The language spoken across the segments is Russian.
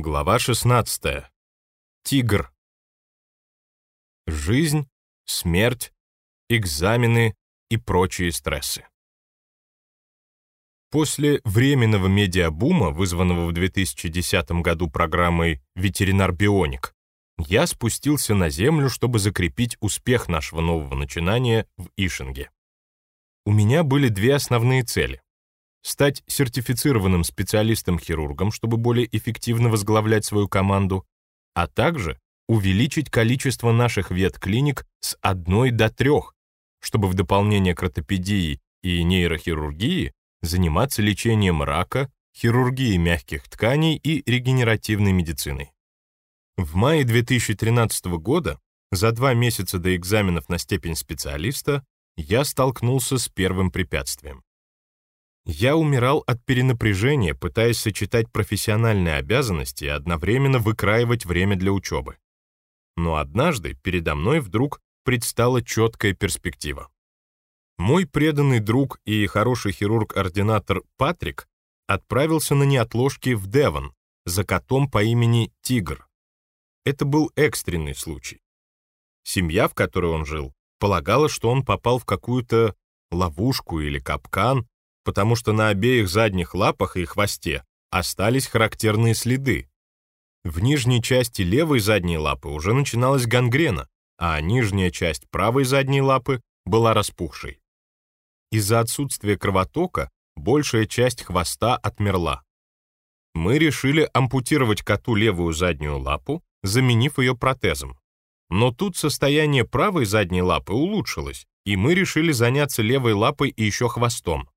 Глава 16. Тигр. Жизнь, смерть, экзамены и прочие стрессы. После временного медиабума, вызванного в 2010 году программой «Ветеринар-бионик», я спустился на землю, чтобы закрепить успех нашего нового начинания в Ишинге. У меня были две основные цели стать сертифицированным специалистом-хирургом, чтобы более эффективно возглавлять свою команду, а также увеличить количество наших ветклиник с одной до трех, чтобы в дополнение к ортопедии и нейрохирургии заниматься лечением рака, хирургией мягких тканей и регенеративной медициной. В мае 2013 года, за два месяца до экзаменов на степень специалиста, я столкнулся с первым препятствием. Я умирал от перенапряжения, пытаясь сочетать профессиональные обязанности и одновременно выкраивать время для учебы. Но однажды передо мной вдруг предстала четкая перспектива. Мой преданный друг и хороший хирург-ординатор Патрик отправился на неотложки в Девон за котом по имени Тигр. Это был экстренный случай. Семья, в которой он жил, полагала, что он попал в какую-то ловушку или капкан, потому что на обеих задних лапах и хвосте остались характерные следы. В нижней части левой задней лапы уже начиналась гангрена, а нижняя часть правой задней лапы была распухшей. Из-за отсутствия кровотока большая часть хвоста отмерла. Мы решили ампутировать коту левую заднюю лапу, заменив ее протезом. Но тут состояние правой задней лапы улучшилось, и мы решили заняться левой лапой и еще хвостом.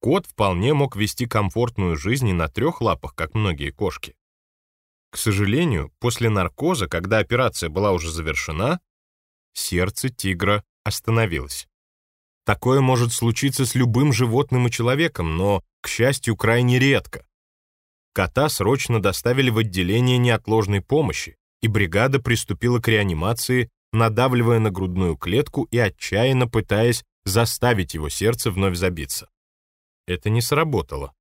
Кот вполне мог вести комфортную жизнь и на трех лапах, как многие кошки. К сожалению, после наркоза, когда операция была уже завершена, сердце тигра остановилось. Такое может случиться с любым животным и человеком, но, к счастью, крайне редко. Кота срочно доставили в отделение неотложной помощи, и бригада приступила к реанимации, надавливая на грудную клетку и отчаянно пытаясь заставить его сердце вновь забиться. Это не сработало.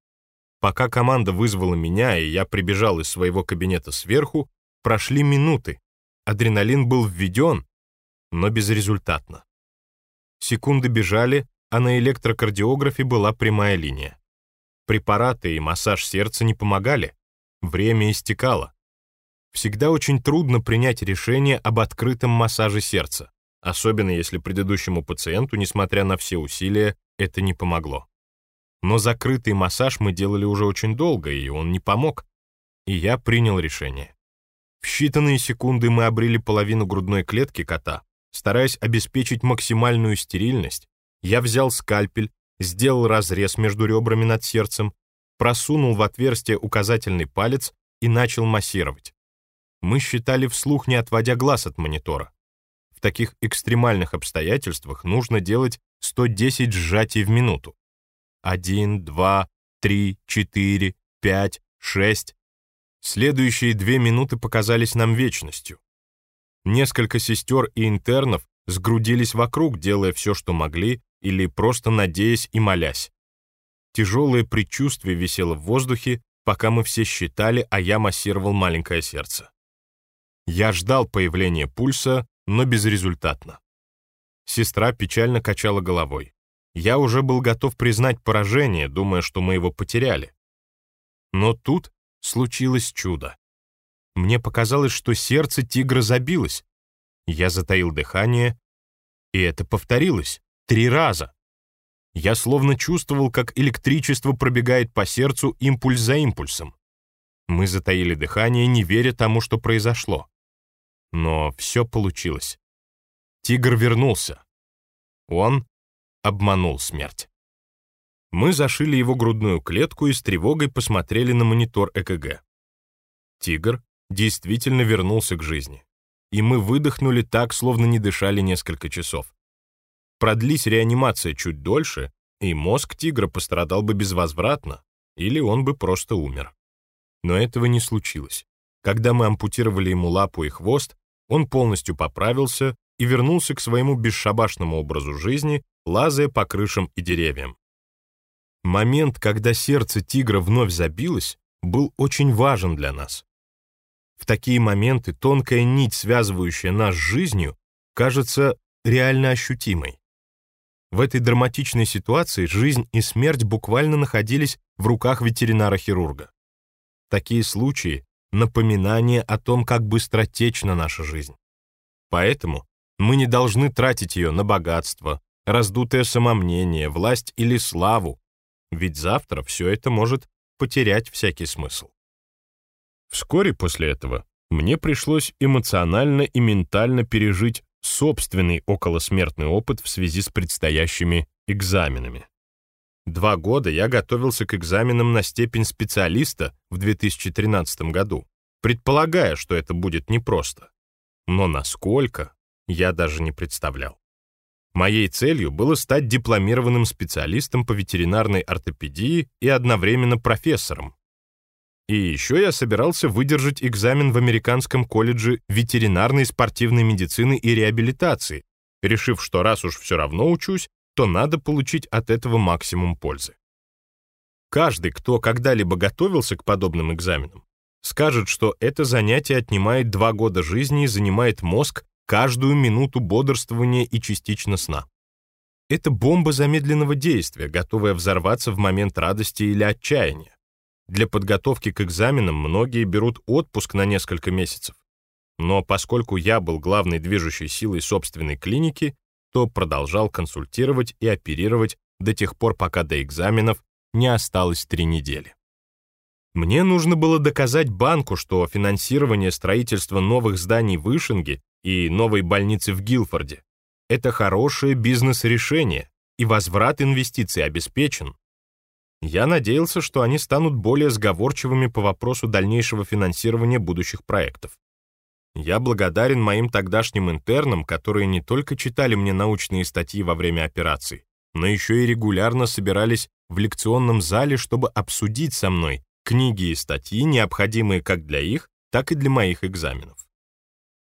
Пока команда вызвала меня, и я прибежал из своего кабинета сверху, прошли минуты. Адреналин был введен, но безрезультатно. Секунды бежали, а на электрокардиографе была прямая линия. Препараты и массаж сердца не помогали. Время истекало. Всегда очень трудно принять решение об открытом массаже сердца, особенно если предыдущему пациенту, несмотря на все усилия, это не помогло. Но закрытый массаж мы делали уже очень долго, и он не помог. И я принял решение. В считанные секунды мы обрели половину грудной клетки кота. Стараясь обеспечить максимальную стерильность, я взял скальпель, сделал разрез между ребрами над сердцем, просунул в отверстие указательный палец и начал массировать. Мы считали вслух, не отводя глаз от монитора. В таких экстремальных обстоятельствах нужно делать 110 сжатий в минуту. Один, два, три, четыре, пять, шесть. Следующие две минуты показались нам вечностью. Несколько сестер и интернов сгрудились вокруг, делая все, что могли, или просто надеясь и молясь. Тяжелое предчувствие висело в воздухе, пока мы все считали, а я массировал маленькое сердце. Я ждал появления пульса, но безрезультатно. Сестра печально качала головой. Я уже был готов признать поражение, думая, что мы его потеряли. Но тут случилось чудо. Мне показалось, что сердце тигра забилось. Я затаил дыхание, и это повторилось три раза. Я словно чувствовал, как электричество пробегает по сердцу импульс за импульсом. Мы затаили дыхание, не веря тому, что произошло. Но все получилось. Тигр вернулся. Он обманул смерть. Мы зашили его грудную клетку и с тревогой посмотрели на монитор ЭКГ. Тигр действительно вернулся к жизни. И мы выдохнули так, словно не дышали несколько часов. Продлись реанимация чуть дольше, и мозг тигра пострадал бы безвозвратно, или он бы просто умер. Но этого не случилось. Когда мы ампутировали ему лапу и хвост, он полностью поправился и вернулся к своему бесшабашному образу жизни, лазая по крышам и деревьям. Момент, когда сердце тигра вновь забилось, был очень важен для нас. В такие моменты тонкая нить, связывающая нас с жизнью, кажется реально ощутимой. В этой драматичной ситуации жизнь и смерть буквально находились в руках ветеринара-хирурга. Такие случаи — напоминание о том, как быстротечна наша жизнь. Поэтому мы не должны тратить ее на богатство, раздутое самомнение, власть или славу, ведь завтра все это может потерять всякий смысл. Вскоре после этого мне пришлось эмоционально и ментально пережить собственный околосмертный опыт в связи с предстоящими экзаменами. Два года я готовился к экзаменам на степень специалиста в 2013 году, предполагая, что это будет непросто. Но насколько, я даже не представлял. Моей целью было стать дипломированным специалистом по ветеринарной ортопедии и одновременно профессором. И еще я собирался выдержать экзамен в Американском колледже ветеринарной спортивной медицины и реабилитации, решив, что раз уж все равно учусь, то надо получить от этого максимум пользы. Каждый, кто когда-либо готовился к подобным экзаменам, скажет, что это занятие отнимает два года жизни и занимает мозг каждую минуту бодрствования и частично сна. Это бомба замедленного действия, готовая взорваться в момент радости или отчаяния. Для подготовки к экзаменам многие берут отпуск на несколько месяцев. Но поскольку я был главной движущей силой собственной клиники, то продолжал консультировать и оперировать до тех пор, пока до экзаменов не осталось три недели. Мне нужно было доказать банку, что финансирование строительства новых зданий в Ишинге и новой больницы в Гилфорде — это хорошее бизнес-решение, и возврат инвестиций обеспечен. Я надеялся, что они станут более сговорчивыми по вопросу дальнейшего финансирования будущих проектов. Я благодарен моим тогдашним интернам, которые не только читали мне научные статьи во время операций, но еще и регулярно собирались в лекционном зале, чтобы обсудить со мной книги и статьи, необходимые как для их, так и для моих экзаменов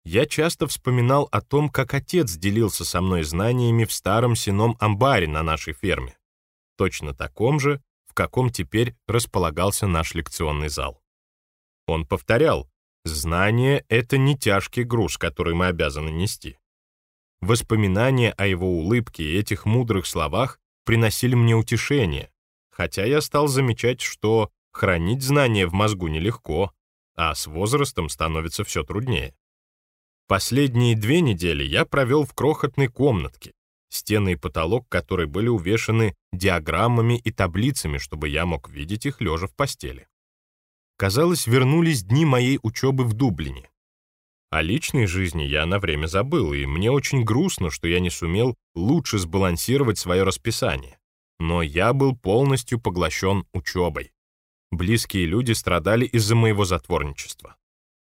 я часто вспоминал о том, как отец делился со мной знаниями в старом сеном амбаре на нашей ферме, точно таком же, в каком теперь располагался наш лекционный зал. Он повторял, знание — это не тяжкий груз, который мы обязаны нести. Воспоминания о его улыбке и этих мудрых словах приносили мне утешение, хотя я стал замечать, что хранить знания в мозгу нелегко, а с возрастом становится все труднее. Последние две недели я провел в крохотной комнатке, стены и потолок которой были увешаны диаграммами и таблицами, чтобы я мог видеть их лежа в постели. Казалось, вернулись дни моей учебы в Дублине. О личной жизни я на время забыл, и мне очень грустно, что я не сумел лучше сбалансировать свое расписание. Но я был полностью поглощен учебой. Близкие люди страдали из-за моего затворничества.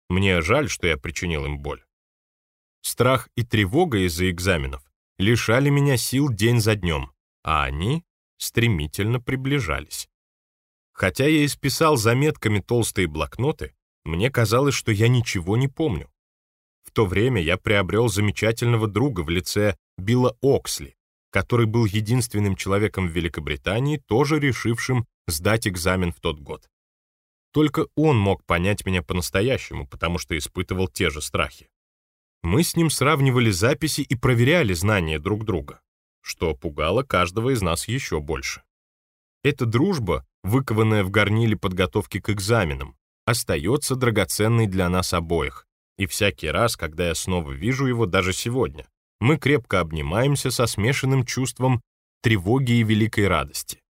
Мне жаль, что я причинил им боль. Страх и тревога из-за экзаменов лишали меня сил день за днем, а они стремительно приближались. Хотя я исписал заметками толстые блокноты, мне казалось, что я ничего не помню. В то время я приобрел замечательного друга в лице Билла Оксли, который был единственным человеком в Великобритании, тоже решившим сдать экзамен в тот год. Только он мог понять меня по-настоящему, потому что испытывал те же страхи. Мы с ним сравнивали записи и проверяли знания друг друга, что пугало каждого из нас еще больше. Эта дружба, выкованная в горниле подготовки к экзаменам, остается драгоценной для нас обоих, и всякий раз, когда я снова вижу его, даже сегодня, мы крепко обнимаемся со смешанным чувством тревоги и великой радости.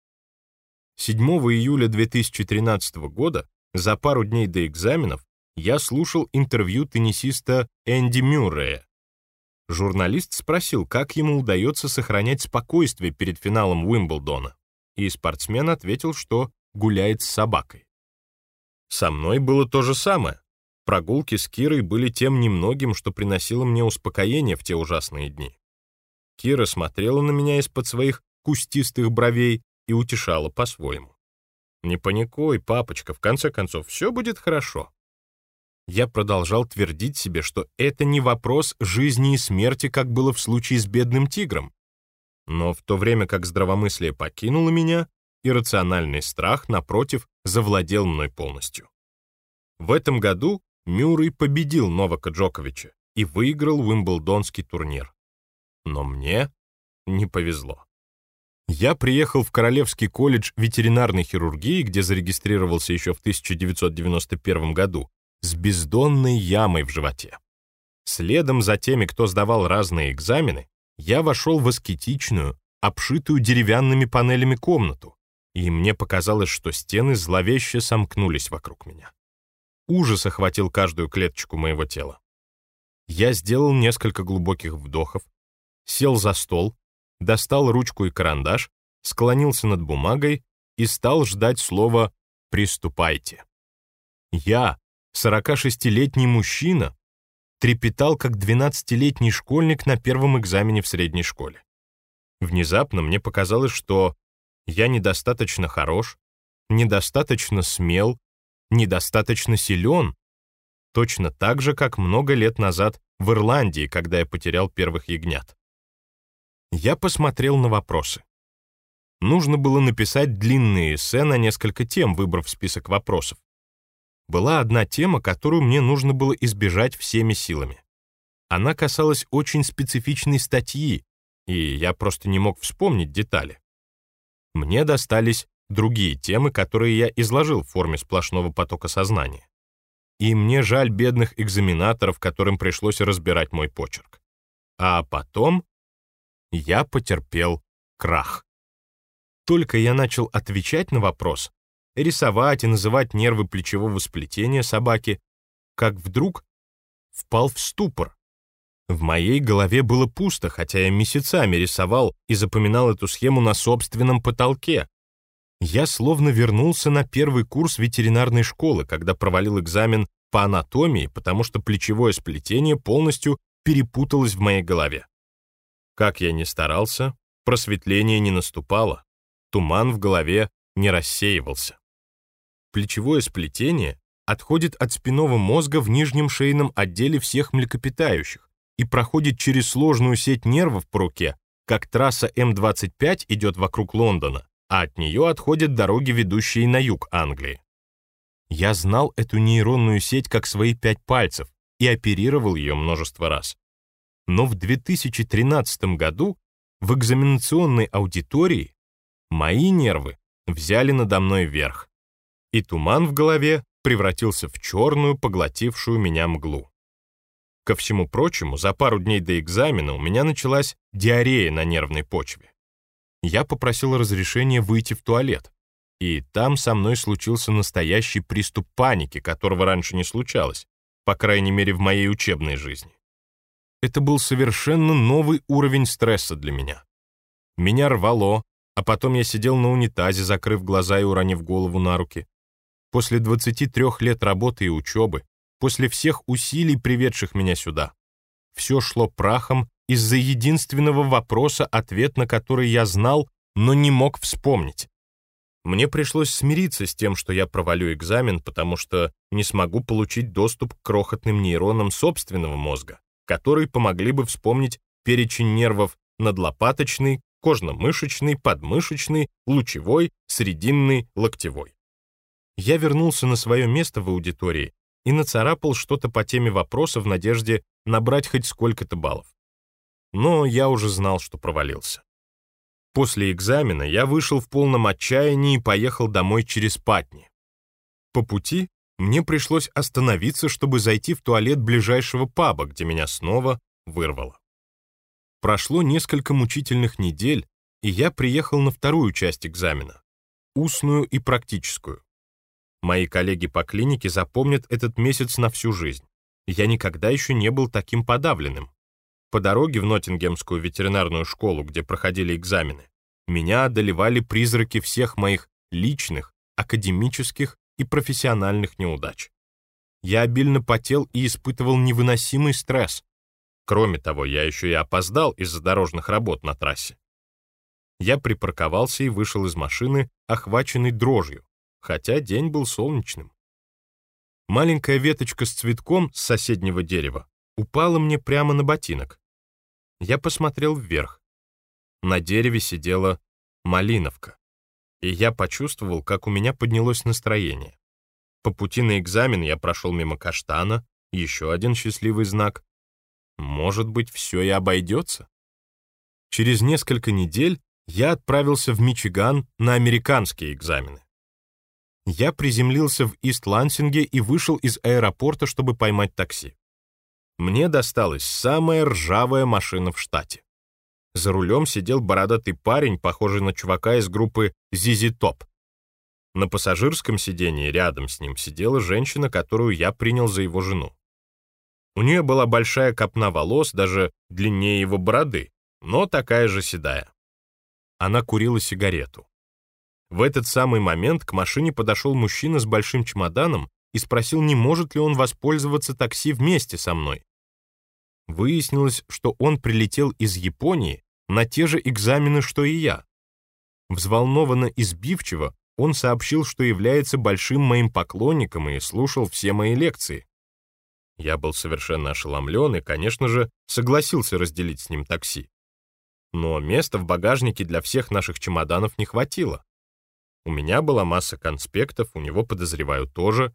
7 июля 2013 года, за пару дней до экзаменов, я слушал интервью теннисиста Энди Мюррея. Журналист спросил, как ему удается сохранять спокойствие перед финалом Уимблдона, и спортсмен ответил, что гуляет с собакой. Со мной было то же самое. Прогулки с Кирой были тем немногим, что приносило мне успокоение в те ужасные дни. Кира смотрела на меня из-под своих кустистых бровей и утешала по-своему. «Не паникуй, папочка, в конце концов, все будет хорошо я продолжал твердить себе, что это не вопрос жизни и смерти, как было в случае с бедным тигром. Но в то время как здравомыслие покинуло меня, иррациональный страх, напротив, завладел мной полностью. В этом году Мюррей победил Новака Джоковича и выиграл Уимблдонский турнир. Но мне не повезло. Я приехал в Королевский колледж ветеринарной хирургии, где зарегистрировался еще в 1991 году, с бездонной ямой в животе. Следом за теми, кто сдавал разные экзамены, я вошел в аскетичную, обшитую деревянными панелями комнату, и мне показалось, что стены зловеще сомкнулись вокруг меня. Ужас охватил каждую клеточку моего тела. Я сделал несколько глубоких вдохов, сел за стол, достал ручку и карандаш, склонился над бумагой и стал ждать слова «приступайте». Я, 46-летний мужчина, трепетал, как 12-летний школьник на первом экзамене в средней школе. Внезапно мне показалось, что я недостаточно хорош, недостаточно смел, недостаточно силен, точно так же, как много лет назад в Ирландии, когда я потерял первых ягнят. Я посмотрел на вопросы. Нужно было написать длинные эссе на несколько тем, выбрав список вопросов. Была одна тема, которую мне нужно было избежать всеми силами. Она касалась очень специфичной статьи, и я просто не мог вспомнить детали. Мне достались другие темы, которые я изложил в форме сплошного потока сознания. И мне жаль бедных экзаменаторов, которым пришлось разбирать мой почерк. А потом я потерпел крах. Только я начал отвечать на вопрос, рисовать и называть нервы плечевого сплетения собаки, как вдруг впал в ступор. В моей голове было пусто, хотя я месяцами рисовал и запоминал эту схему на собственном потолке. Я словно вернулся на первый курс ветеринарной школы, когда провалил экзамен по анатомии, потому что плечевое сплетение полностью перепуталось в моей голове. Как я ни старался, просветление не наступало, туман в голове не рассеивался. Плечевое сплетение отходит от спинного мозга в нижнем шейном отделе всех млекопитающих, и проходит через сложную сеть нервов по руке, как трасса М-25 идет вокруг Лондона, а от нее отходят дороги, ведущие на юг Англии. Я знал эту нейронную сеть как свои пять пальцев и оперировал ее множество раз. Но в 2013 году в экзаменационной аудитории мои нервы взяли надо мной верх, и туман в голове превратился в черную, поглотившую меня мглу. Ко всему прочему, за пару дней до экзамена у меня началась диарея на нервной почве. Я попросил разрешения выйти в туалет, и там со мной случился настоящий приступ паники, которого раньше не случалось, по крайней мере в моей учебной жизни. Это был совершенно новый уровень стресса для меня. Меня рвало, а потом я сидел на унитазе, закрыв глаза и уронив голову на руки. После 23 лет работы и учебы после всех усилий, приведших меня сюда. Все шло прахом из-за единственного вопроса, ответ на который я знал, но не мог вспомнить. Мне пришлось смириться с тем, что я провалю экзамен, потому что не смогу получить доступ к крохотным нейронам собственного мозга, которые помогли бы вспомнить перечень нервов надлопаточный, кожно-мышечный, подмышечный, лучевой, срединный, локтевой. Я вернулся на свое место в аудитории и нацарапал что-то по теме вопроса в надежде набрать хоть сколько-то баллов. Но я уже знал, что провалился. После экзамена я вышел в полном отчаянии и поехал домой через Патни. По пути мне пришлось остановиться, чтобы зайти в туалет ближайшего паба, где меня снова вырвало. Прошло несколько мучительных недель, и я приехал на вторую часть экзамена — устную и практическую. Мои коллеги по клинике запомнят этот месяц на всю жизнь. Я никогда еще не был таким подавленным. По дороге в Ноттингемскую ветеринарную школу, где проходили экзамены, меня одолевали призраки всех моих личных, академических и профессиональных неудач. Я обильно потел и испытывал невыносимый стресс. Кроме того, я еще и опоздал из-за дорожных работ на трассе. Я припарковался и вышел из машины, охваченный дрожью хотя день был солнечным. Маленькая веточка с цветком с соседнего дерева упала мне прямо на ботинок. Я посмотрел вверх. На дереве сидела малиновка, и я почувствовал, как у меня поднялось настроение. По пути на экзамен я прошел мимо каштана, еще один счастливый знак. Может быть, все и обойдется? Через несколько недель я отправился в Мичиган на американские экзамены. Я приземлился в Ист-Лансинге и вышел из аэропорта, чтобы поймать такси. Мне досталась самая ржавая машина в штате. За рулем сидел бородатый парень, похожий на чувака из группы ZZ Top. На пассажирском сидении рядом с ним сидела женщина, которую я принял за его жену. У нее была большая копна волос, даже длиннее его бороды, но такая же седая. Она курила сигарету. В этот самый момент к машине подошел мужчина с большим чемоданом и спросил, не может ли он воспользоваться такси вместе со мной. Выяснилось, что он прилетел из Японии на те же экзамены, что и я. Взволнованно и сбивчиво он сообщил, что является большим моим поклонником и слушал все мои лекции. Я был совершенно ошеломлен и, конечно же, согласился разделить с ним такси. Но места в багажнике для всех наших чемоданов не хватило. У меня была масса конспектов, у него, подозреваю, тоже.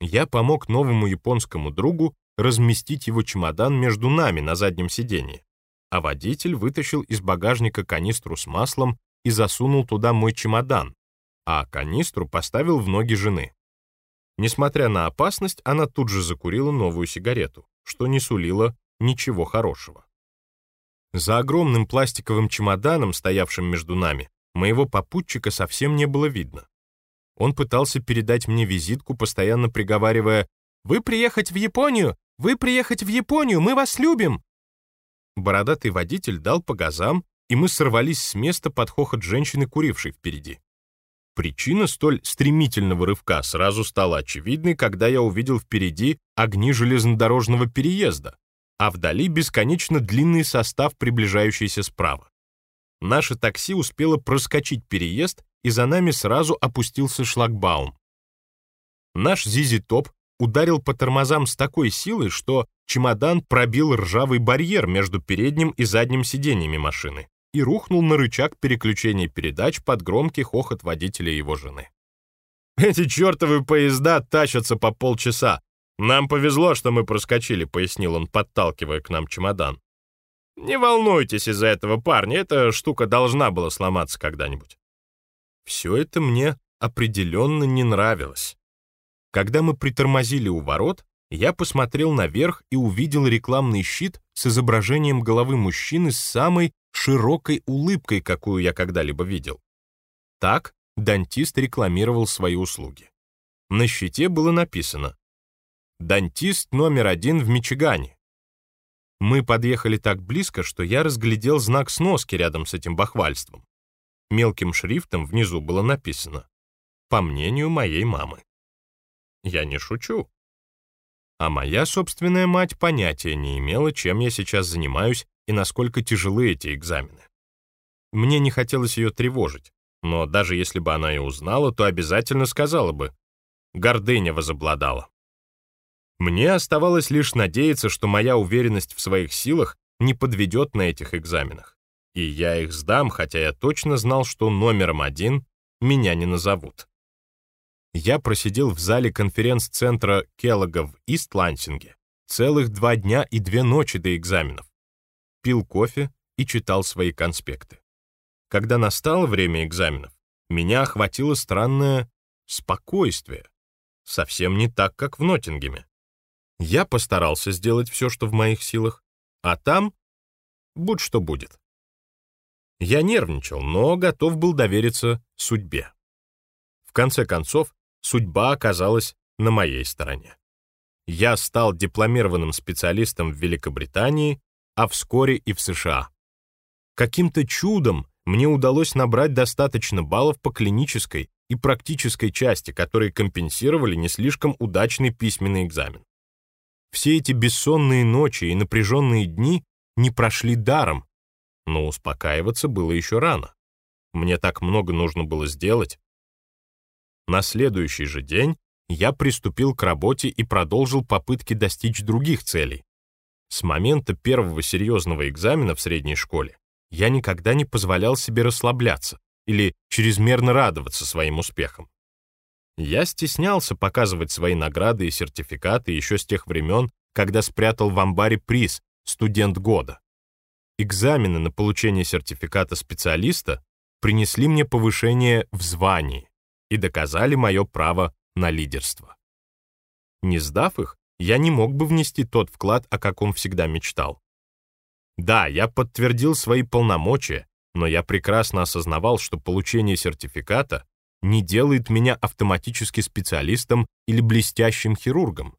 Я помог новому японскому другу разместить его чемодан между нами на заднем сиденье, а водитель вытащил из багажника канистру с маслом и засунул туда мой чемодан, а канистру поставил в ноги жены. Несмотря на опасность, она тут же закурила новую сигарету, что не сулило ничего хорошего. За огромным пластиковым чемоданом, стоявшим между нами, моего попутчика совсем не было видно. Он пытался передать мне визитку, постоянно приговаривая «Вы приехать в Японию! Вы приехать в Японию! Мы вас любим!» Бородатый водитель дал по газам, и мы сорвались с места под хохот женщины, курившей впереди. Причина столь стремительного рывка сразу стала очевидной, когда я увидел впереди огни железнодорожного переезда, а вдали бесконечно длинный состав, приближающийся справа. Наше такси успело проскочить переезд, и за нами сразу опустился шлагбаум. Наш Зизи-топ ударил по тормозам с такой силой, что чемодан пробил ржавый барьер между передним и задним сиденьями машины и рухнул на рычаг переключения передач под громкий хохот водителя и его жены. «Эти чертовы поезда тащатся по полчаса, «Нам повезло, что мы проскочили», — пояснил он, подталкивая к нам чемодан. «Не волнуйтесь из-за этого парня, эта штука должна была сломаться когда-нибудь». Все это мне определенно не нравилось. Когда мы притормозили у ворот, я посмотрел наверх и увидел рекламный щит с изображением головы мужчины с самой широкой улыбкой, какую я когда-либо видел. Так дантист рекламировал свои услуги. На щите было написано Дантист номер один в Мичигане. Мы подъехали так близко, что я разглядел знак сноски рядом с этим бахвальством. Мелким шрифтом внизу было написано «По мнению моей мамы». Я не шучу. А моя собственная мать понятия не имела, чем я сейчас занимаюсь и насколько тяжелы эти экзамены. Мне не хотелось ее тревожить, но даже если бы она и узнала, то обязательно сказала бы. Гордыня возобладала. Мне оставалось лишь надеяться, что моя уверенность в своих силах не подведет на этих экзаменах. И я их сдам, хотя я точно знал, что номером один меня не назовут. Я просидел в зале конференц-центра Келлога в Ист-Лансинге целых два дня и две ночи до экзаменов. Пил кофе и читал свои конспекты. Когда настало время экзаменов, меня охватило странное спокойствие. Совсем не так, как в Ноттингеме. Я постарался сделать все, что в моих силах, а там будь что будет. Я нервничал, но готов был довериться судьбе. В конце концов, судьба оказалась на моей стороне. Я стал дипломированным специалистом в Великобритании, а вскоре и в США. Каким-то чудом мне удалось набрать достаточно баллов по клинической и практической части, которые компенсировали не слишком удачный письменный экзамен. Все эти бессонные ночи и напряженные дни не прошли даром, но успокаиваться было еще рано. Мне так много нужно было сделать. На следующий же день я приступил к работе и продолжил попытки достичь других целей. С момента первого серьезного экзамена в средней школе я никогда не позволял себе расслабляться или чрезмерно радоваться своим успехам. Я стеснялся показывать свои награды и сертификаты еще с тех времен, когда спрятал в амбаре приз «Студент года». Экзамены на получение сертификата специалиста принесли мне повышение в звании и доказали мое право на лидерство. Не сдав их, я не мог бы внести тот вклад, о каком всегда мечтал. Да, я подтвердил свои полномочия, но я прекрасно осознавал, что получение сертификата не делает меня автоматически специалистом или блестящим хирургом.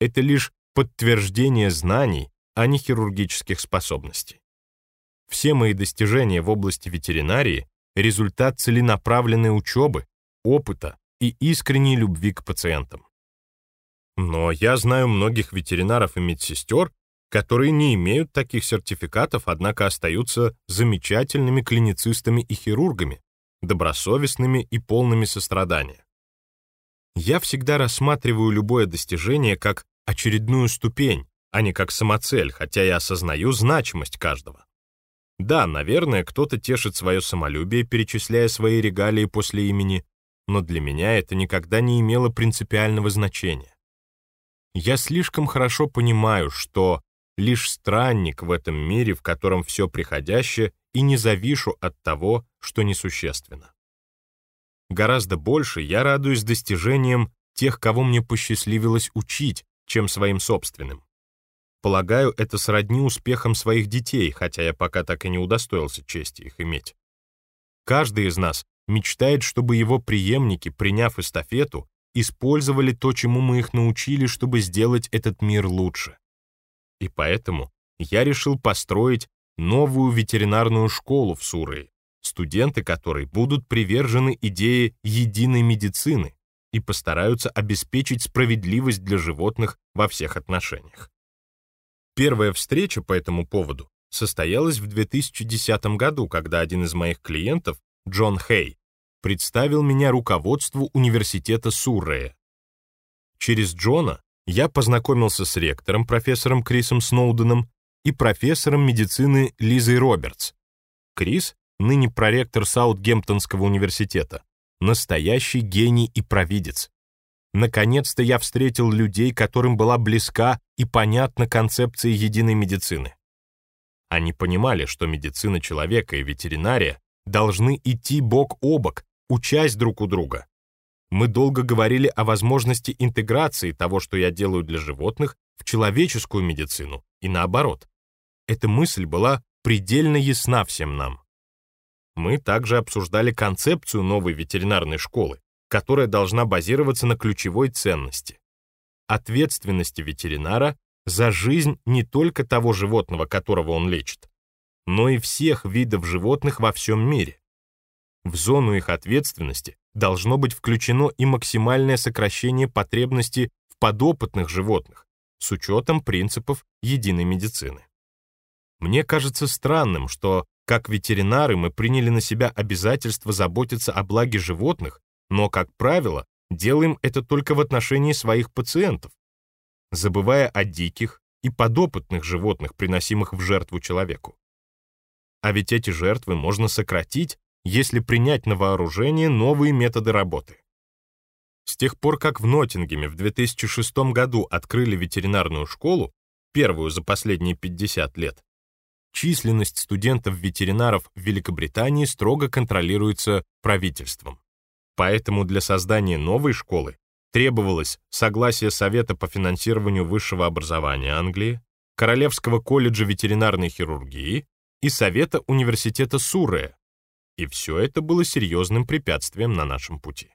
Это лишь подтверждение знаний, а не хирургических способностей. Все мои достижения в области ветеринарии — результат целенаправленной учебы, опыта и искренней любви к пациентам. Но я знаю многих ветеринаров и медсестер, которые не имеют таких сертификатов, однако остаются замечательными клиницистами и хирургами, добросовестными и полными сострадания. Я всегда рассматриваю любое достижение как очередную ступень, а не как самоцель, хотя я осознаю значимость каждого. Да, наверное, кто-то тешит свое самолюбие, перечисляя свои регалии после имени, но для меня это никогда не имело принципиального значения. Я слишком хорошо понимаю, что лишь странник в этом мире, в котором все приходящее, и не завишу от того, что несущественно. Гораздо больше я радуюсь достижениям тех, кого мне посчастливилось учить, чем своим собственным. Полагаю, это сродни успехам своих детей, хотя я пока так и не удостоился чести их иметь. Каждый из нас мечтает, чтобы его преемники, приняв эстафету, использовали то, чему мы их научили, чтобы сделать этот мир лучше. И поэтому я решил построить новую ветеринарную школу в Сурее, студенты которой будут привержены идее единой медицины и постараются обеспечить справедливость для животных во всех отношениях. Первая встреча по этому поводу состоялась в 2010 году, когда один из моих клиентов, Джон Хей, представил меня руководству университета Суррея. Через Джона я познакомился с ректором, профессором Крисом Сноуденом, и профессором медицины Лизой Робертс. Крис, ныне проректор Саутгемптонского университета, настоящий гений и провидец. Наконец-то я встретил людей, которым была близка и понятна концепция единой медицины. Они понимали, что медицина человека и ветеринария должны идти бок о бок, учась друг у друга. Мы долго говорили о возможности интеграции того, что я делаю для животных, в человеческую медицину и наоборот. Эта мысль была предельно ясна всем нам. Мы также обсуждали концепцию новой ветеринарной школы, которая должна базироваться на ключевой ценности — ответственности ветеринара за жизнь не только того животного, которого он лечит, но и всех видов животных во всем мире. В зону их ответственности должно быть включено и максимальное сокращение потребности в подопытных животных с учетом принципов единой медицины. Мне кажется странным, что как ветеринары мы приняли на себя обязательство заботиться о благе животных, но, как правило, делаем это только в отношении своих пациентов, забывая о диких и подопытных животных, приносимых в жертву человеку. А ведь эти жертвы можно сократить, если принять на вооружение новые методы работы. С тех пор, как в Ноттингеме в 2006 году открыли ветеринарную школу, первую за последние 50 лет, численность студентов-ветеринаров в Великобритании строго контролируется правительством. Поэтому для создания новой школы требовалось согласие Совета по финансированию высшего образования Англии, Королевского колледжа ветеринарной хирургии и Совета университета Суррея. И все это было серьезным препятствием на нашем пути.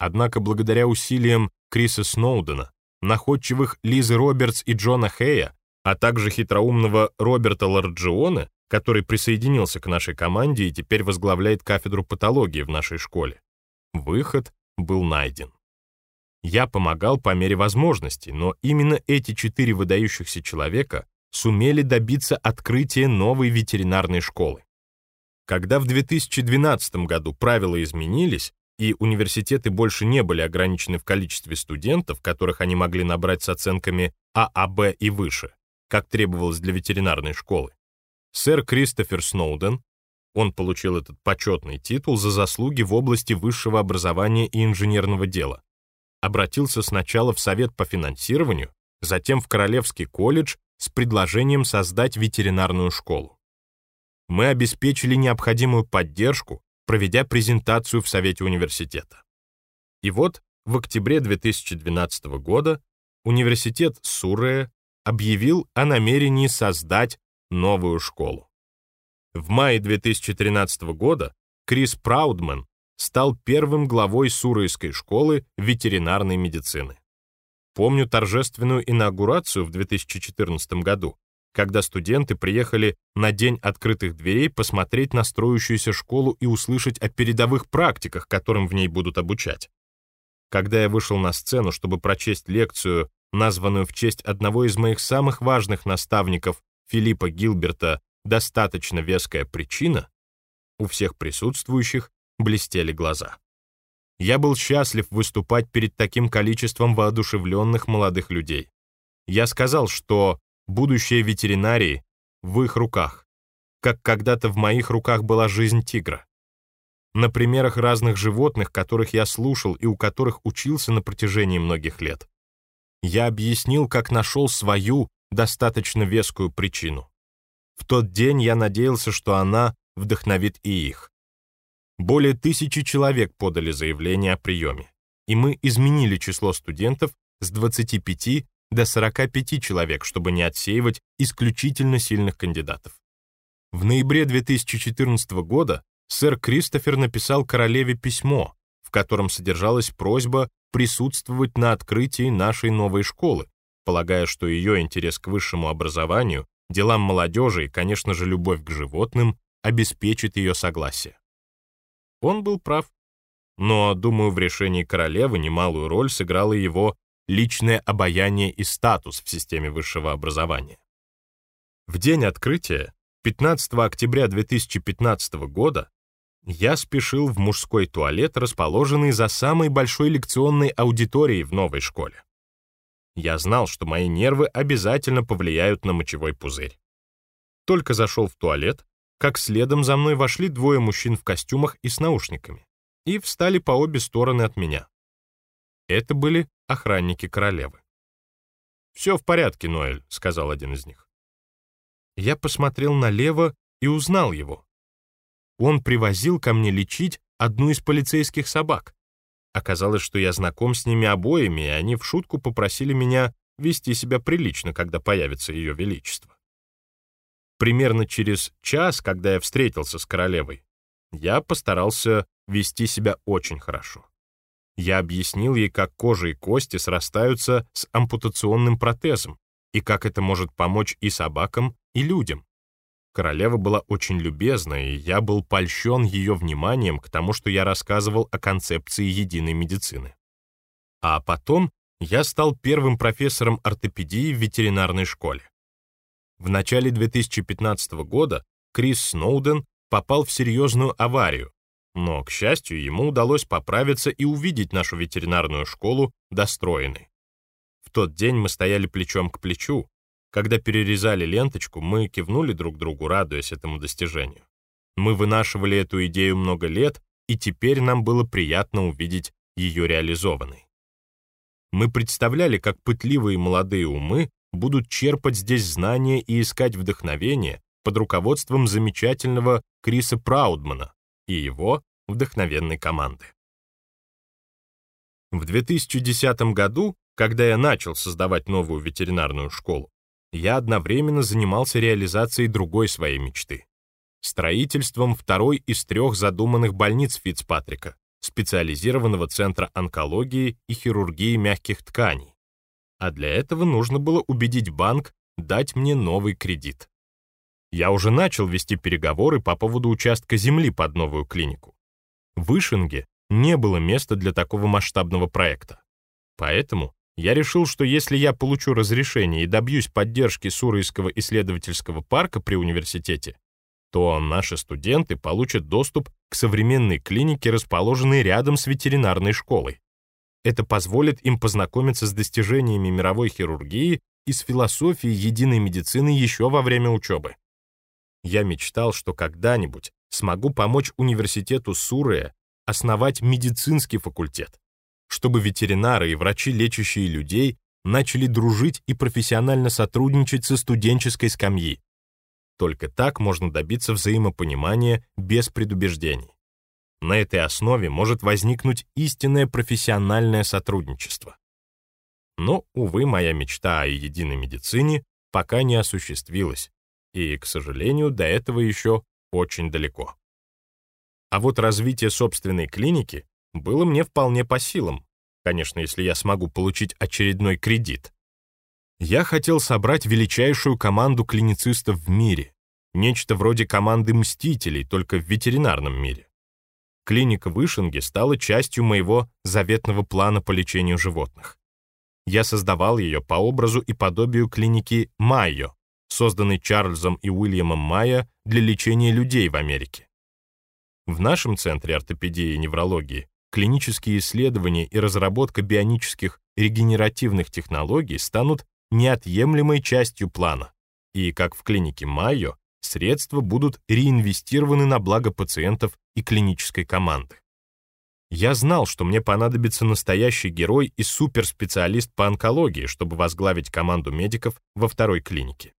Однако благодаря усилиям Криса Сноудена, находчивых Лизы Робертс и Джона Хэя, а также хитроумного Роберта Ларджиона, который присоединился к нашей команде и теперь возглавляет кафедру патологии в нашей школе. Выход был найден. Я помогал по мере возможностей, но именно эти четыре выдающихся человека сумели добиться открытия новой ветеринарной школы. Когда в 2012 году правила изменились, и университеты больше не были ограничены в количестве студентов, которых они могли набрать с оценками ААБ и выше, как требовалось для ветеринарной школы. Сэр Кристофер Сноуден, Он получил этот почетный титул за заслуги в области высшего образования и инженерного дела. Обратился сначала в Совет по финансированию, затем в Королевский колледж с предложением создать ветеринарную школу. Мы обеспечили необходимую поддержку, проведя презентацию в Совете университета. И вот в октябре 2012 года университет Суррея объявил о намерении создать новую школу. В мае 2013 года Крис Праудман стал первым главой Суройской школы ветеринарной медицины. Помню торжественную инаугурацию в 2014 году, когда студенты приехали на День открытых дверей посмотреть на строящуюся школу и услышать о передовых практиках, которым в ней будут обучать. Когда я вышел на сцену, чтобы прочесть лекцию, названную в честь одного из моих самых важных наставников, Филиппа Гилберта, «Достаточно веская причина», у всех присутствующих блестели глаза. Я был счастлив выступать перед таким количеством воодушевленных молодых людей. Я сказал, что будущее ветеринарии в их руках, как когда-то в моих руках была жизнь тигра. На примерах разных животных, которых я слушал и у которых учился на протяжении многих лет, я объяснил, как нашел свою достаточно вескую причину. В тот день я надеялся, что она вдохновит и их. Более тысячи человек подали заявление о приеме, и мы изменили число студентов с 25 до 45 человек, чтобы не отсеивать исключительно сильных кандидатов. В ноябре 2014 года сэр Кристофер написал королеве письмо, в котором содержалась просьба присутствовать на открытии нашей новой школы, полагая, что ее интерес к высшему образованию, делам молодежи и, конечно же, любовь к животным обеспечит ее согласие. Он был прав. Но, думаю, в решении королевы немалую роль сыграло его личное обаяние и статус в системе высшего образования. В день открытия, 15 октября 2015 года, я спешил в мужской туалет, расположенный за самой большой лекционной аудиторией в новой школе. Я знал, что мои нервы обязательно повлияют на мочевой пузырь. Только зашел в туалет, как следом за мной вошли двое мужчин в костюмах и с наушниками и встали по обе стороны от меня. Это были охранники королевы. «Все в порядке, Ноэль», — сказал один из них. Я посмотрел налево и узнал его. Он привозил ко мне лечить одну из полицейских собак. Оказалось, что я знаком с ними обоими, и они в шутку попросили меня вести себя прилично, когда появится ее величество. Примерно через час, когда я встретился с королевой, я постарался вести себя очень хорошо. Я объяснил ей, как кожа и кости срастаются с ампутационным протезом, и как это может помочь и собакам, и людям. Королева была очень любезна, и я был польщен ее вниманием к тому, что я рассказывал о концепции единой медицины. А потом я стал первым профессором ортопедии в ветеринарной школе. В начале 2015 года Крис Сноуден попал в серьезную аварию, но, к счастью, ему удалось поправиться и увидеть нашу ветеринарную школу достроенной. В тот день мы стояли плечом к плечу. Когда перерезали ленточку, мы кивнули друг другу, радуясь этому достижению. Мы вынашивали эту идею много лет, и теперь нам было приятно увидеть ее реализованной. Мы представляли, как пытливые молодые умы будут черпать здесь знания и искать вдохновение под руководством замечательного Криса Праудмана и его вдохновенной команды. В 2010 году, когда я начал создавать новую ветеринарную школу, я одновременно занимался реализацией другой своей мечты — строительством второй из трех задуманных больниц Фицпатрика, специализированного центра онкологии и хирургии мягких тканей, а для этого нужно было убедить банк дать мне новый кредит. Я уже начал вести переговоры по поводу участка земли под новую клинику. В Ишинге не было места для такого масштабного проекта. Поэтому я решил, что если я получу разрешение и добьюсь поддержки Суройского исследовательского парка при университете, то наши студенты получат доступ к современной клинике, расположенной рядом с ветеринарной школой. Это позволит им познакомиться с достижениями мировой хирургии и с философией единой медицины еще во время учебы. Я мечтал, что когда-нибудь смогу помочь университету Сурая основать медицинский факультет, чтобы ветеринары и врачи, лечащие людей, начали дружить и профессионально сотрудничать со студенческой скамьи. Только так можно добиться взаимопонимания без предубеждений. На этой основе может возникнуть истинное профессиональное сотрудничество. Но, увы, моя мечта о единой медицине пока не осуществилась, и, к сожалению, до этого еще очень далеко. А вот развитие собственной клиники было мне вполне по силам, конечно, если я смогу получить очередной кредит. Я хотел собрать величайшую команду клиницистов в мире, нечто вроде команды мстителей, только в ветеринарном мире. Клиника в Ишинге стала частью моего заветного плана по лечению животных. Я создавал ее по образу и подобию клиники Майо, созданной Чарльзом и Уильямом Майо для лечения людей в Америке. В нашем центре ортопедии и неврологии клинические исследования и разработка бионических регенеративных технологий станут неотъемлемой частью плана. И, как в клинике Майо, средства будут реинвестированы на благо пациентов и клинической команды. Я знал, что мне понадобится настоящий герой и суперспециалист по онкологии, чтобы возглавить команду медиков во второй клинике.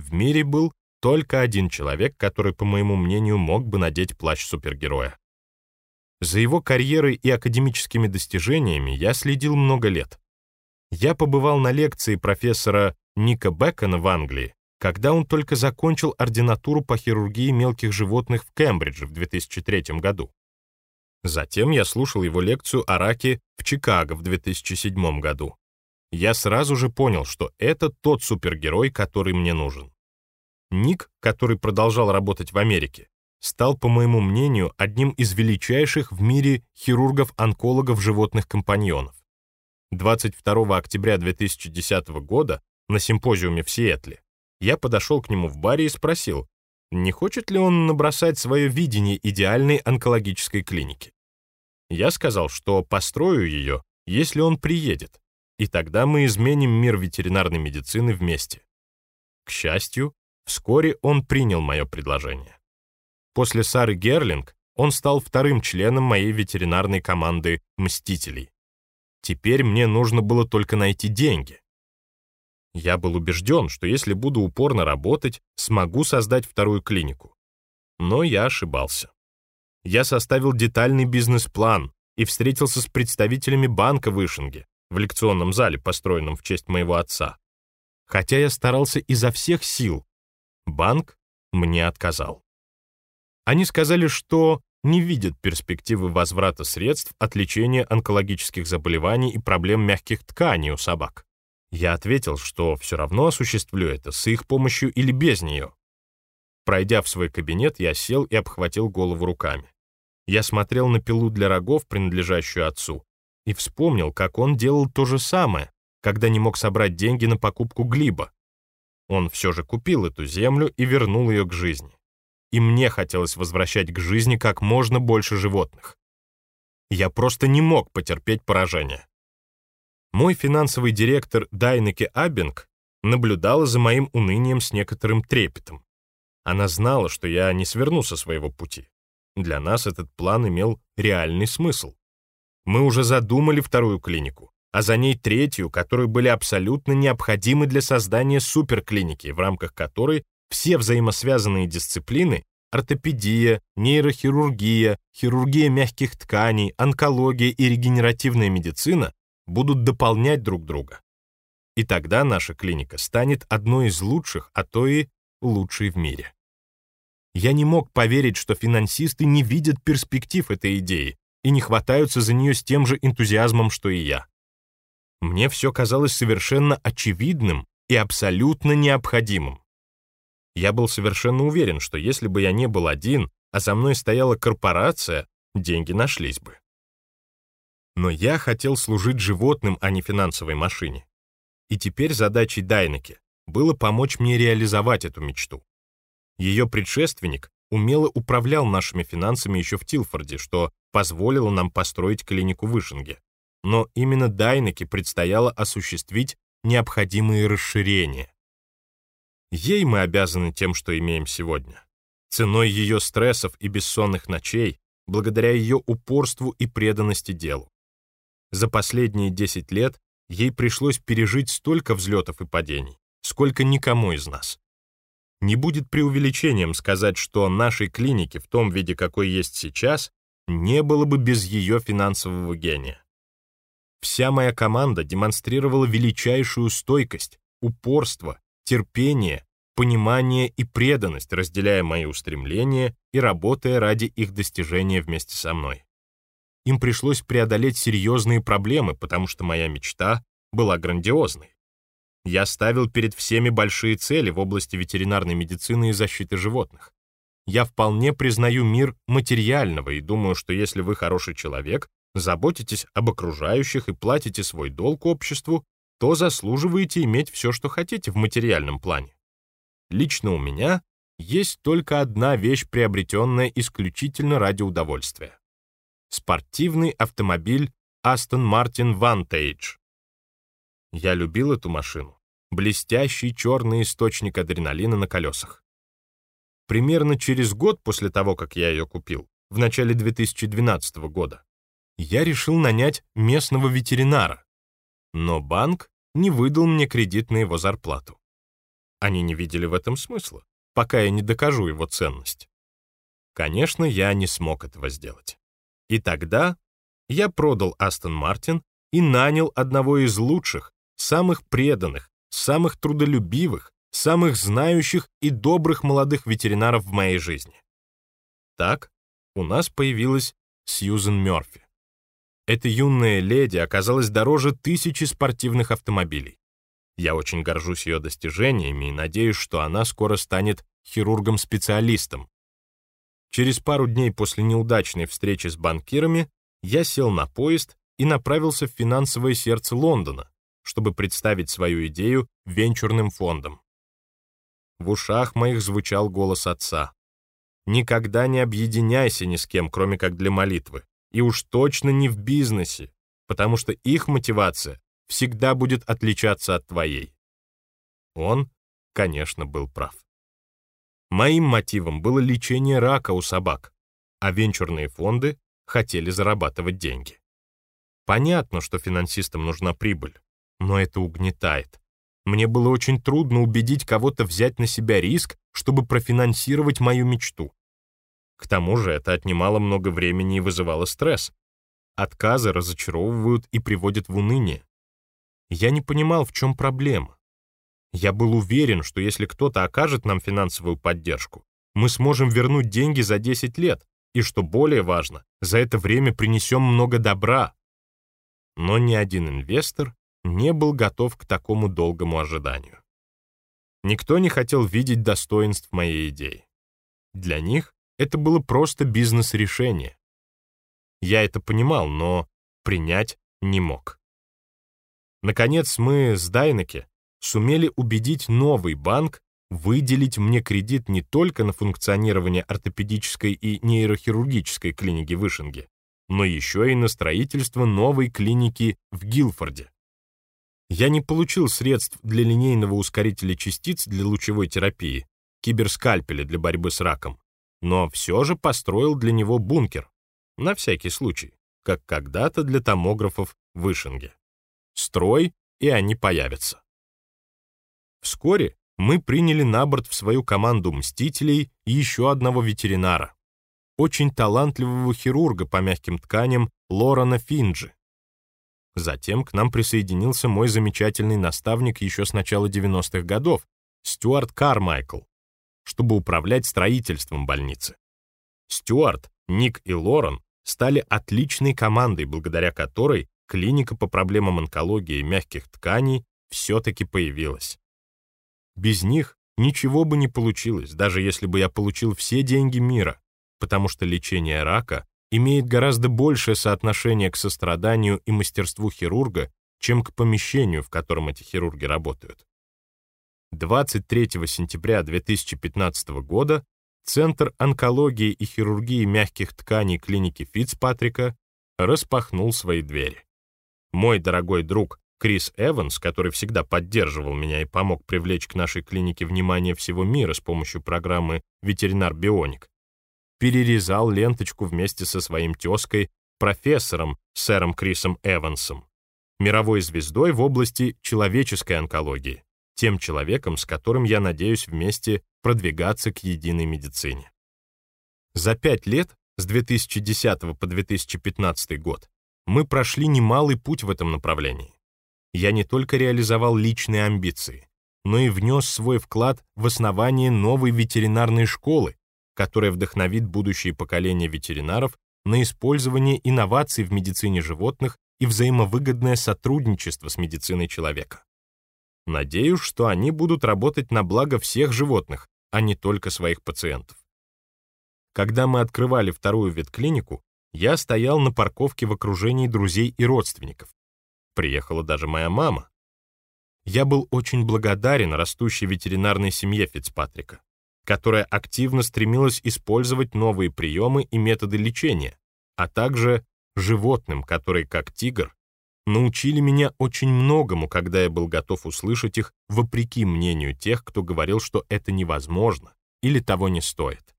В мире был только один человек, который, по моему мнению, мог бы надеть плащ супергероя. За его карьерой и академическими достижениями я следил много лет. Я побывал на лекции профессора Ника Бекона в Англии, когда он только закончил ординатуру по хирургии мелких животных в Кембридже в 2003 году. Затем я слушал его лекцию о раке в Чикаго в 2007 году. Я сразу же понял, что это тот супергерой, который мне нужен. Ник, который продолжал работать в Америке, стал, по моему мнению, одним из величайших в мире хирургов-онкологов животных компаньонов. 22 октября 2010 года на симпозиуме в Сиэтле я подошел к нему в баре и спросил, не хочет ли он набросать свое видение идеальной онкологической клиники. Я сказал, что построю ее, если он приедет, и тогда мы изменим мир ветеринарной медицины вместе. К счастью, вскоре он принял мое предложение. После Сары Герлинг он стал вторым членом моей ветеринарной команды «Мстителей». Теперь мне нужно было только найти деньги. Я был убежден, что если буду упорно работать, смогу создать вторую клинику. Но я ошибался. Я составил детальный бизнес-план и встретился с представителями банка в в лекционном зале, построенном в честь моего отца. Хотя я старался изо всех сил, банк мне отказал. Они сказали, что не видят перспективы возврата средств от лечения онкологических заболеваний и проблем мягких тканей у собак. Я ответил, что все равно осуществлю это с их помощью или без нее. Пройдя в свой кабинет, я сел и обхватил голову руками. Я смотрел на пилу для рогов, принадлежащую отцу, и вспомнил, как он делал то же самое, когда не мог собрать деньги на покупку глиба. Он все же купил эту землю и вернул ее к жизни. И мне хотелось возвращать к жизни как можно больше животных. Я просто не мог потерпеть поражение. Мой финансовый директор Дайнеке Абинг наблюдала за моим унынием с некоторым трепетом. Она знала, что я не сверну со своего пути. Для нас этот план имел реальный смысл. Мы уже задумали вторую клинику, а за ней третью, которые были абсолютно необходимы для создания суперклиники, в рамках которой все взаимосвязанные дисциплины ортопедия, нейрохирургия, хирургия мягких тканей, онкология и регенеративная медицина будут дополнять друг друга. И тогда наша клиника станет одной из лучших, а то и лучшей в мире. Я не мог поверить, что финансисты не видят перспектив этой идеи и не хватаются за нее с тем же энтузиазмом, что и я. Мне все казалось совершенно очевидным и абсолютно необходимым. Я был совершенно уверен, что если бы я не был один, а за мной стояла корпорация, деньги нашлись бы. Но я хотел служить животным, а не финансовой машине. И теперь задачей Дайнеке было помочь мне реализовать эту мечту. Ее предшественник умело управлял нашими финансами еще в Тилфорде, что позволило нам построить клинику в Ишинге. Но именно Дайнеке предстояло осуществить необходимые расширения. Ей мы обязаны тем, что имеем сегодня. Ценой ее стрессов и бессонных ночей, благодаря ее упорству и преданности делу. За последние 10 лет ей пришлось пережить столько взлетов и падений, сколько никому из нас. Не будет преувеличением сказать, что нашей клинике в том виде, какой есть сейчас, не было бы без ее финансового гения. Вся моя команда демонстрировала величайшую стойкость, упорство, терпение, понимание и преданность, разделяя мои устремления и работая ради их достижения вместе со мной. Им пришлось преодолеть серьезные проблемы, потому что моя мечта была грандиозной. Я ставил перед всеми большие цели в области ветеринарной медицины и защиты животных. Я вполне признаю мир материального и думаю, что если вы хороший человек, заботитесь об окружающих и платите свой долг обществу, то заслуживаете иметь все, что хотите в материальном плане. Лично у меня есть только одна вещь, приобретенная исключительно ради удовольствия. Спортивный автомобиль Aston Martin Vantage. Я любил эту машину. Блестящий черный источник адреналина на колесах. Примерно через год после того, как я ее купил, в начале 2012 года, я решил нанять местного ветеринара. Но банк не выдал мне кредит на его зарплату. Они не видели в этом смысла, пока я не докажу его ценность. Конечно, я не смог этого сделать. И тогда я продал Астон Мартин и нанял одного из лучших, самых преданных, самых трудолюбивых, самых знающих и добрых молодых ветеринаров в моей жизни. Так у нас появилась Сьюзен Мёрфи. Эта юная леди оказалась дороже тысячи спортивных автомобилей. Я очень горжусь ее достижениями и надеюсь, что она скоро станет хирургом-специалистом. Через пару дней после неудачной встречи с банкирами я сел на поезд и направился в финансовое сердце Лондона, чтобы представить свою идею венчурным фондам. В ушах моих звучал голос отца. «Никогда не объединяйся ни с кем, кроме как для молитвы, и уж точно не в бизнесе, потому что их мотивация всегда будет отличаться от твоей». Он, конечно, был прав. Моим мотивом было лечение рака у собак, а венчурные фонды хотели зарабатывать деньги. Понятно, что финансистам нужна прибыль, но это угнетает. Мне было очень трудно убедить кого-то взять на себя риск, чтобы профинансировать мою мечту. К тому же это отнимало много времени и вызывало стресс. Отказы разочаровывают и приводят в уныние. Я не понимал, в чем проблема. Я был уверен, что если кто-то окажет нам финансовую поддержку, мы сможем вернуть деньги за 10 лет, и, что более важно, за это время принесем много добра. Но ни один инвестор не был готов к такому долгому ожиданию. Никто не хотел видеть достоинств моей идеи. Для них это было просто бизнес-решение. Я это понимал, но принять не мог. Наконец мы с Дайнеке сумели убедить новый банк выделить мне кредит не только на функционирование ортопедической и нейрохирургической клиники в Ишинге, но еще и на строительство новой клиники в Гилфорде. Я не получил средств для линейного ускорителя частиц для лучевой терапии, киберскальпеля для борьбы с раком, но все же построил для него бункер, на всякий случай, как когда-то для томографов в Ишинге. Строй, и они появятся. Вскоре мы приняли на борт в свою команду «Мстителей» еще одного ветеринара, очень талантливого хирурга по мягким тканям Лорана Финджи. Затем к нам присоединился мой замечательный наставник еще с начала 90-х годов, Стюарт Кармайкл, чтобы управлять строительством больницы. Стюарт, Ник и Лорен стали отличной командой, благодаря которой клиника по проблемам онкологии мягких тканей все-таки появилась. Без них ничего бы не получилось, даже если бы я получил все деньги мира, потому что лечение рака имеет гораздо большее соотношение к состраданию и мастерству хирурга, чем к помещению, в котором эти хирурги работают. 23 сентября 2015 года Центр онкологии и хирургии мягких тканей клиники Фицпатрика распахнул свои двери. Мой дорогой друг Крис Эванс, который всегда поддерживал меня и помог привлечь к нашей клинике внимание всего мира с помощью программы «Ветеринар-бионик», перерезал ленточку вместе со своим тезкой, профессором, сэром Крисом Эвансом, мировой звездой в области человеческой онкологии, тем человеком, с которым я надеюсь вместе продвигаться к единой медицине. За пять лет, с 2010 по 2015 год, мы прошли немалый путь в этом направлении я не только реализовал личные амбиции, но и внес свой вклад в основание новой ветеринарной школы, которая вдохновит будущие поколения ветеринаров на использование инноваций в медицине животных и взаимовыгодное сотрудничество с медициной человека. Надеюсь, что они будут работать на благо всех животных, а не только своих пациентов. Когда мы открывали вторую ветклинику, я стоял на парковке в окружении друзей и родственников. Приехала даже моя мама. Я был очень благодарен растущей ветеринарной семье Фицпатрика, которая активно стремилась использовать новые приемы и методы лечения, а также животным, которые, как тигр, научили меня очень многому, когда я был готов услышать их вопреки мнению тех, кто говорил, что это невозможно или того не стоит.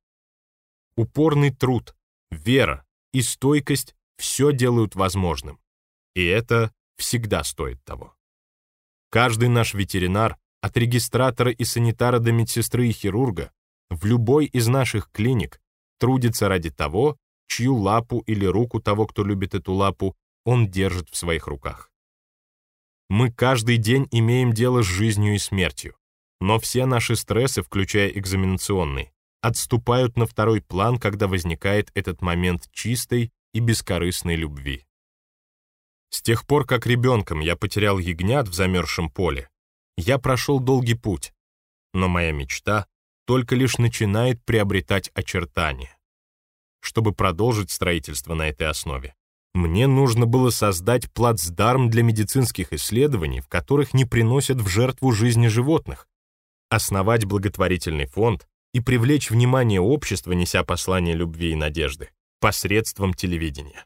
Упорный труд, вера и стойкость все делают возможным. И это всегда стоит того. Каждый наш ветеринар, от регистратора и санитара до медсестры и хирурга, в любой из наших клиник трудится ради того, чью лапу или руку того, кто любит эту лапу, он держит в своих руках. Мы каждый день имеем дело с жизнью и смертью, но все наши стрессы, включая экзаменационный, отступают на второй план, когда возникает этот момент чистой и бескорыстной любви. С тех пор, как ребенком я потерял ягнят в замерзшем поле, я прошел долгий путь, но моя мечта только лишь начинает приобретать очертания. Чтобы продолжить строительство на этой основе, мне нужно было создать плацдарм для медицинских исследований, в которых не приносят в жертву жизни животных, основать благотворительный фонд и привлечь внимание общества, неся послание любви и надежды, посредством телевидения.